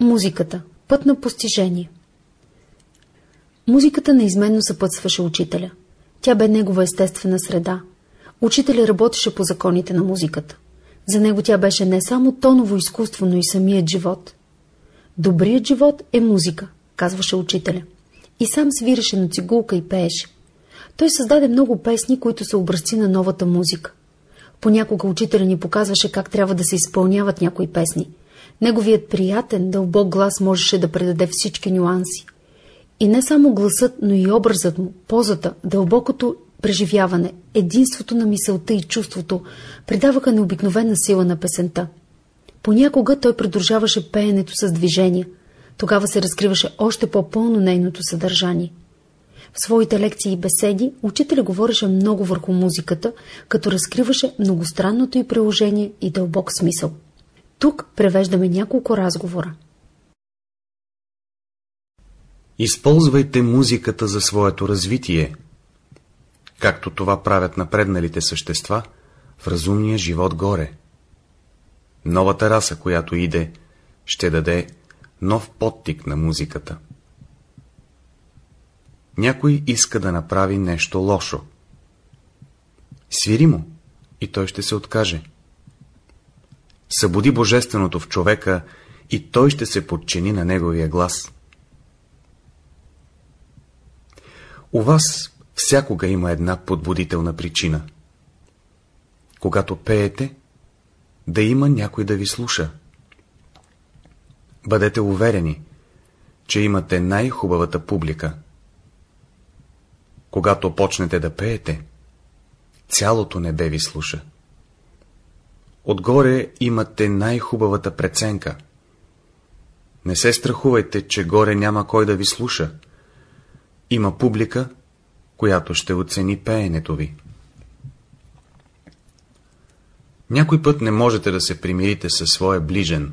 Музиката. Път на постижение. Музиката неизменно съпътстваше учителя. Тя бе негова естествена среда. Учителя работеше по законите на музиката. За него тя беше не само тоново изкуство, но и самият живот. Добрият живот е музика, казваше учителя. И сам свиреше на цигулка и пееше. Той създаде много песни, които са образци на новата музика. Понякога учителя ни показваше как трябва да се изпълняват някои песни. Неговият приятен, дълбок глас можеше да предаде всички нюанси. И не само гласът, но и образът му, позата, дълбокото преживяване, единството на мисълта и чувството придаваха необикновена сила на песента. Понякога той придружаваше пеенето с движения. Тогава се разкриваше още по-пълно нейното съдържание. В своите лекции и беседи учителя говореше много върху музиката, като разкриваше многостранното й приложение и дълбок смисъл. Тук превеждаме няколко разговора. Използвайте музиката за своето развитие, както това правят напредналите същества в разумния живот горе. Новата раса, която иде, ще даде нов подтик на музиката. Някой иска да направи нещо лошо. Свири му и той ще се откаже. Събуди Божественото в човека и той ще се подчини на неговия глас. У вас всякога има една подбудителна причина. Когато пеете, да има някой да ви слуша. Бъдете уверени, че имате най-хубавата публика. Когато почнете да пеете, цялото небе ви слуша. Отгоре имате най-хубавата преценка. Не се страхувайте, че горе няма кой да ви слуша. Има публика, която ще оцени пеенето ви. Някой път не можете да се примирите със своя ближен.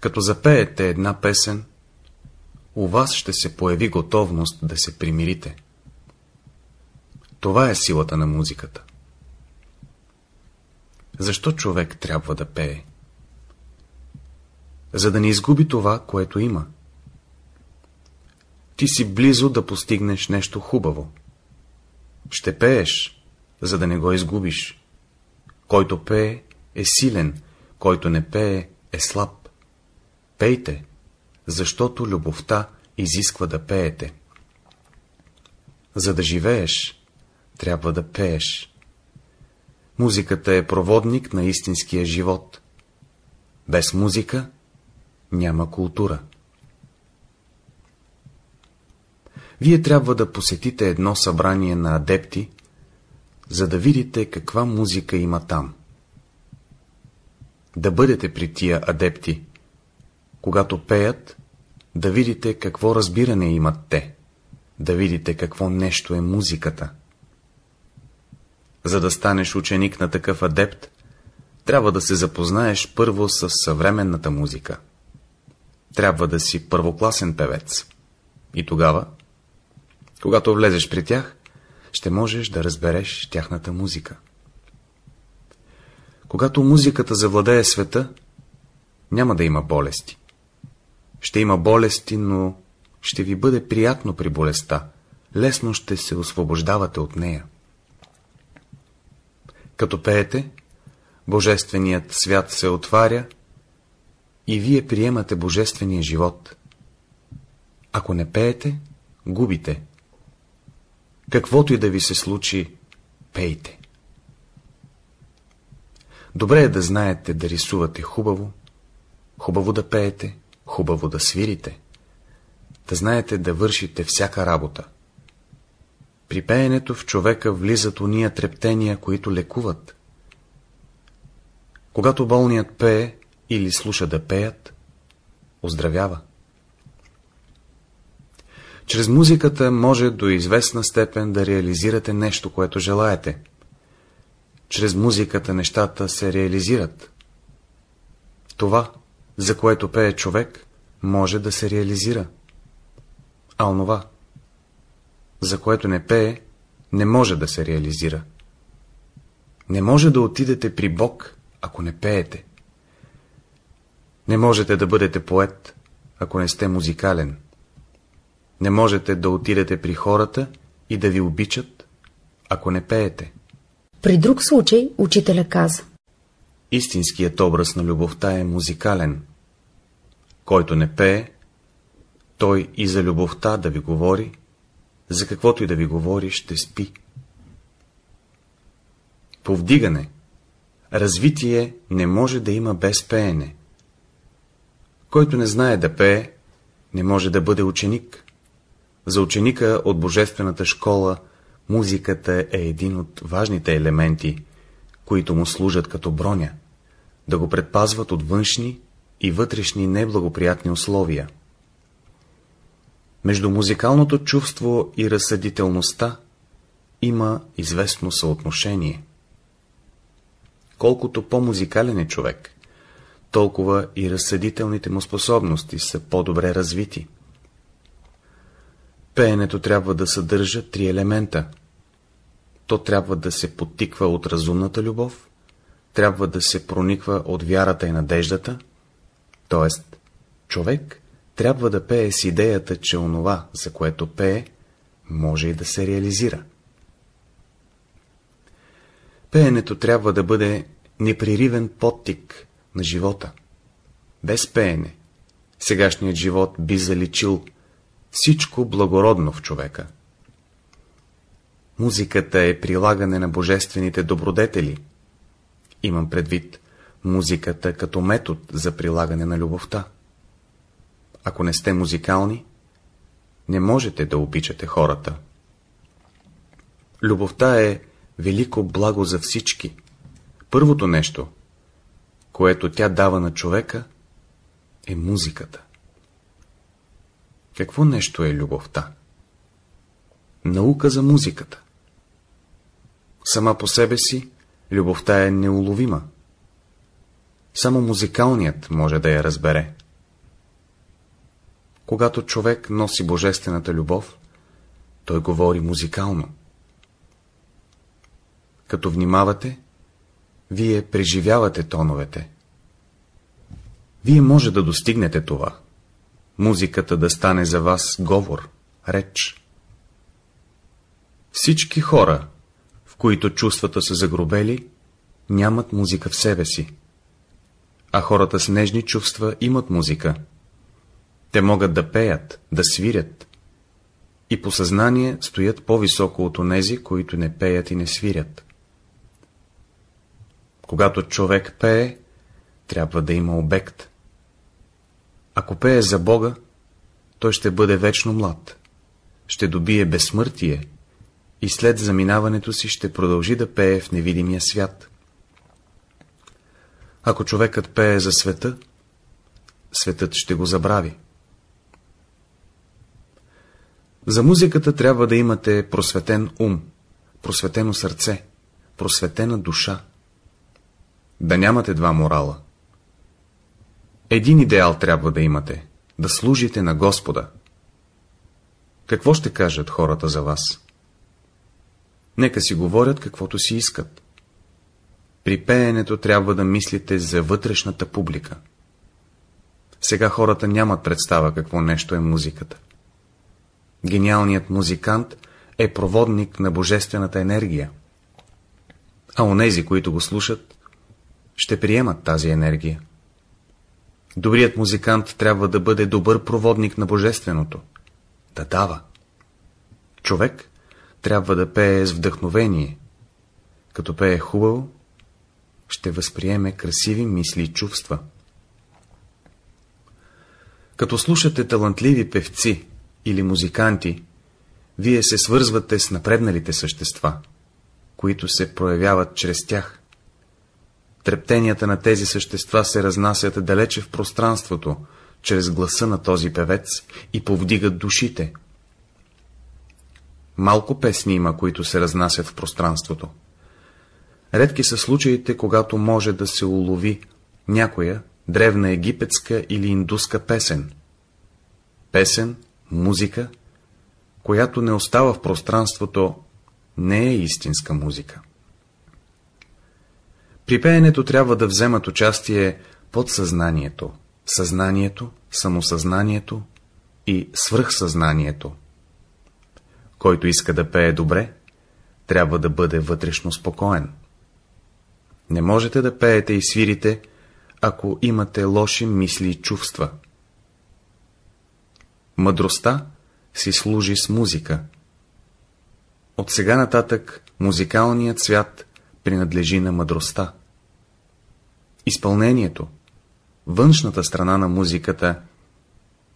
Като запеете една песен, у вас ще се появи готовност да се примирите. Това е силата на музиката. Защо човек трябва да пее? За да не изгуби това, което има. Ти си близо да постигнеш нещо хубаво. Ще пееш, за да не го изгубиш. Който пее, е силен, който не пее, е слаб. Пейте, защото любовта изисква да пеете. За да живееш, трябва да пееш. Музиката е проводник на истинския живот. Без музика няма култура. Вие трябва да посетите едно събрание на адепти, за да видите каква музика има там. Да бъдете при тия адепти, когато пеят, да видите какво разбиране имат те, да видите какво нещо е музиката. За да станеш ученик на такъв адепт, трябва да се запознаеш първо с съвременната музика. Трябва да си първокласен певец. И тогава, когато влезеш при тях, ще можеш да разбереш тяхната музика. Когато музиката завладее света, няма да има болести. Ще има болести, но ще ви бъде приятно при болестта, лесно ще се освобождавате от нея. Като пеете, Божественият свят се отваря и вие приемате Божествения живот. Ако не пеете, губите. Каквото и да ви се случи, пейте. Добре е да знаете да рисувате хубаво, хубаво да пеете, хубаво да свирите, да знаете да вършите всяка работа. При пеенето в човека влизат уния трептения, които лекуват. Когато болният пее или слуша да пеят, оздравява. Чрез музиката може до известна степен да реализирате нещо, което желаете. Чрез музиката нещата се реализират. Това, за което пее човек, може да се реализира. А онова, за което не пее, не може да се реализира. Не може да отидете при Бог, ако не пеете. Не можете да бъдете поет, ако не сте музикален. Не можете да отидете при хората и да ви обичат, ако не пеете. При друг случай учителя каза. Истинският образ на любовта е музикален. Който не пее, той и за любовта да ви говори, за каквото и да ви говори, ще спи. Повдигане, развитие не може да има без пеене. Който не знае да пее, не може да бъде ученик. За ученика от Божествената школа музиката е един от важните елементи, които му служат като броня, да го предпазват от външни и вътрешни неблагоприятни условия. Между музикалното чувство и разсъдителността има известно съотношение. Колкото по-музикален е човек, толкова и разсъдителните му способности са по-добре развити. Пеенето трябва да съдържа три елемента. То трябва да се подтиква от разумната любов, трябва да се прониква от вярата и надеждата, т.е. човек трябва да пее с идеята, че онова, за което пее, може и да се реализира. Пеенето трябва да бъде непреривен подтик на живота. Без пеене, сегашният живот би заличил всичко благородно в човека. Музиката е прилагане на божествените добродетели. Имам предвид музиката като метод за прилагане на любовта. Ако не сте музикални, не можете да обичате хората. Любовта е велико благо за всички. Първото нещо, което тя дава на човека, е музиката. Какво нещо е любовта? Наука за музиката. Сама по себе си, любовта е неуловима. Само музикалният може да я разбере. Когато човек носи божествената любов, той говори музикално. Като внимавате, вие преживявате тоновете. Вие може да достигнете това. Музиката да стане за вас говор, реч. Всички хора, в които чувствата са загробели, нямат музика в себе си. А хората с нежни чувства имат музика. Те могат да пеят, да свирят. И по съзнание стоят по-високо от онези, които не пеят и не свирят. Когато човек пее, трябва да има обект. Ако пее за Бога, той ще бъде вечно млад, ще добие безсмъртие и след заминаването си ще продължи да пее в невидимия свят. Ако човекът пее за света, светът ще го забрави. За музиката трябва да имате просветен ум, просветено сърце, просветена душа. Да нямате два морала. Един идеал трябва да имате — да служите на Господа. Какво ще кажат хората за вас? Нека си говорят каквото си искат. При пеенето трябва да мислите за вътрешната публика. Сега хората нямат представа какво нещо е музиката. Гениалният музикант е проводник на божествената енергия. А онези, които го слушат, ще приемат тази енергия. Добрият музикант трябва да бъде добър проводник на божественото. Да дава. Човек трябва да пее с вдъхновение. Като пее хубаво, ще възприеме красиви мисли и чувства. Като слушате талантливи певци или музиканти, вие се свързвате с напредналите същества, които се проявяват чрез тях. Трептенията на тези същества се разнасят далече в пространството, чрез гласа на този певец и повдигат душите. Малко песни има, които се разнасят в пространството. Редки са случаите, когато може да се улови някоя древна египетска или индуска песен. Песен, музика, която не остава в пространството, не е истинска музика. При пеенето трябва да вземат участие подсъзнанието, съзнанието, самосъзнанието и свръхсъзнанието. Който иска да пее добре, трябва да бъде вътрешно спокоен. Не можете да пеете и свирите, ако имате лоши мисли и чувства. Мъдростта си служи с музика. От сега нататък музикалният свят принадлежи на мъдростта. Изпълнението, външната страна на музиката,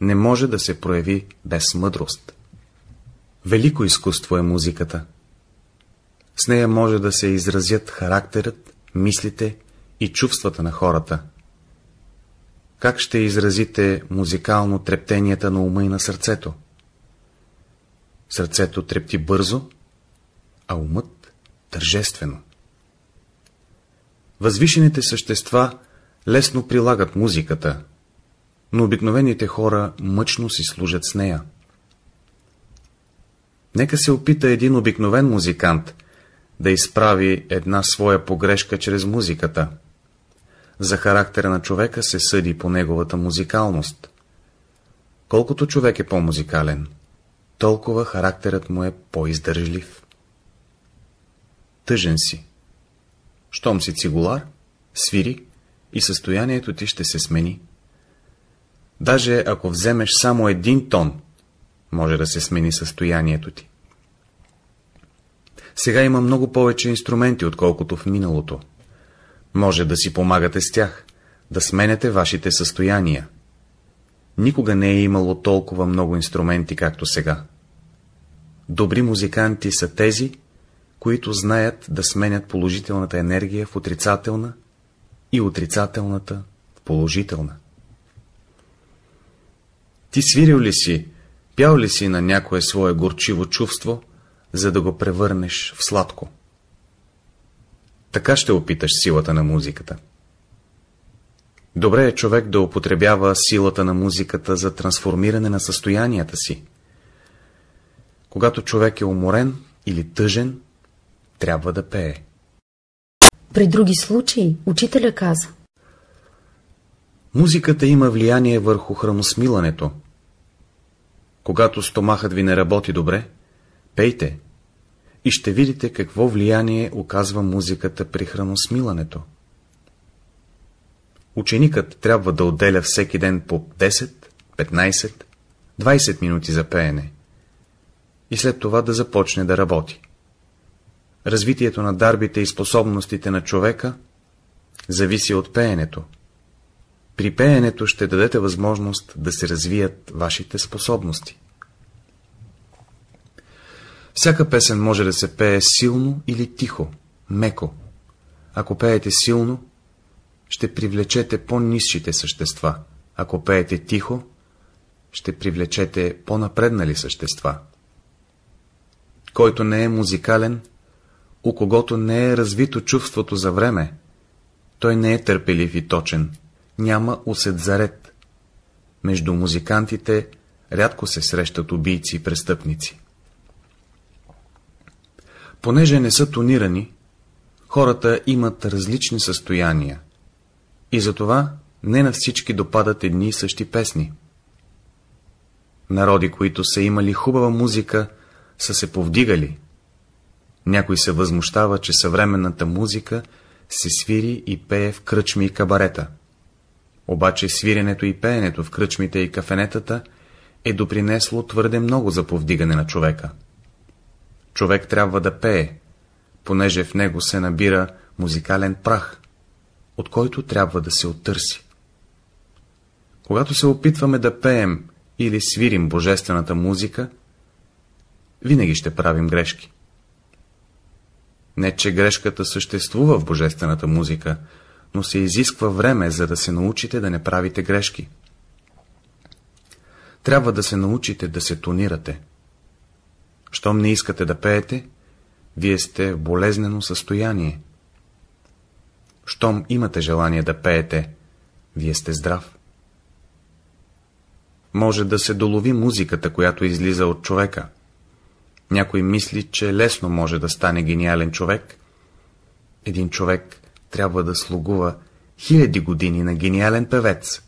не може да се прояви без мъдрост. Велико изкуство е музиката. С нея може да се изразят характерът, мислите и чувствата на хората. Как ще изразите музикално трептенията на ума и на сърцето? Сърцето трепти бързо, а умът тържествено. Възвишените същества лесно прилагат музиката, но обикновените хора мъчно си служат с нея. Нека се опита един обикновен музикант да изправи една своя погрешка чрез музиката. За характера на човека се съди по неговата музикалност. Колкото човек е по-музикален, толкова характерът му е по-издържлив. Тъжен си. Щом си цигулар, свири и състоянието ти ще се смени. Даже ако вземеш само един тон, може да се смени състоянието ти. Сега има много повече инструменти, отколкото в миналото. Може да си помагате с тях, да сменяте вашите състояния. Никога не е имало толкова много инструменти, както сега. Добри музиканти са тези, които знаят да сменят положителната енергия в отрицателна и отрицателната в положителна. Ти свирил ли си, пял ли си на някое свое горчиво чувство, за да го превърнеш в сладко? Така ще опиташ силата на музиката. Добре е човек да употребява силата на музиката за трансформиране на състоянията си. Когато човек е уморен или тъжен, трябва да пее. При други случаи учителя каза. Музиката има влияние върху храносмилането. Когато стомахът ви не работи добре, пейте и ще видите какво влияние оказва музиката при храносмилането. Ученикът трябва да отделя всеки ден по 10, 15, 20 минути за пеене и след това да започне да работи. Развитието на дарбите и способностите на човека зависи от пеенето. При пеенето ще дадете възможност да се развият вашите способности. Всяка песен може да се пее силно или тихо, меко. Ако пеете силно, ще привлечете по-низшите същества. Ако пеете тихо, ще привлечете по-напреднали същества. Който не е музикален, у когото не е развито чувството за време, той не е търпелив и точен, няма усет за ред. Между музикантите рядко се срещат убийци и престъпници. Понеже не са тонирани, хората имат различни състояния и затова не на всички допадат едни и същи песни. Народи, които са имали хубава музика, са се повдигали. Някой се възмущава, че съвременната музика се свири и пее в кръчми и кабарета. Обаче свиренето и пеенето в кръчмите и кафенетата е допринесло твърде много за повдигане на човека. Човек трябва да пее, понеже в него се набира музикален прах, от който трябва да се оттърси. Когато се опитваме да пеем или свирим божествената музика, винаги ще правим грешки. Не, че грешката съществува в божествената музика, но се изисква време, за да се научите да не правите грешки. Трябва да се научите да се тонирате. Щом не искате да пеете, вие сте в болезнено състояние. Щом имате желание да пеете, вие сте здрав. Може да се долови музиката, която излиза от човека. Някой мисли, че лесно може да стане гениален човек. Един човек трябва да слугува хиляди години на гениален певец,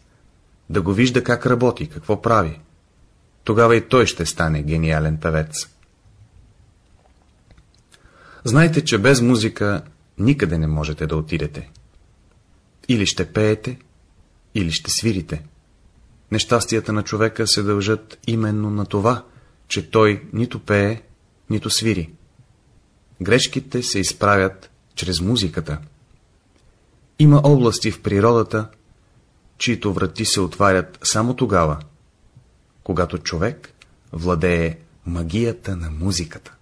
да го вижда как работи, какво прави. Тогава и той ще стане гениален певец. Знайте, че без музика никъде не можете да отидете. Или ще пеете, или ще свирите. Нещастията на човека се дължат именно на това, че той нито пее, нито свири. Грешките се изправят чрез музиката. Има области в природата, чието врати се отварят само тогава, когато човек владее магията на музиката.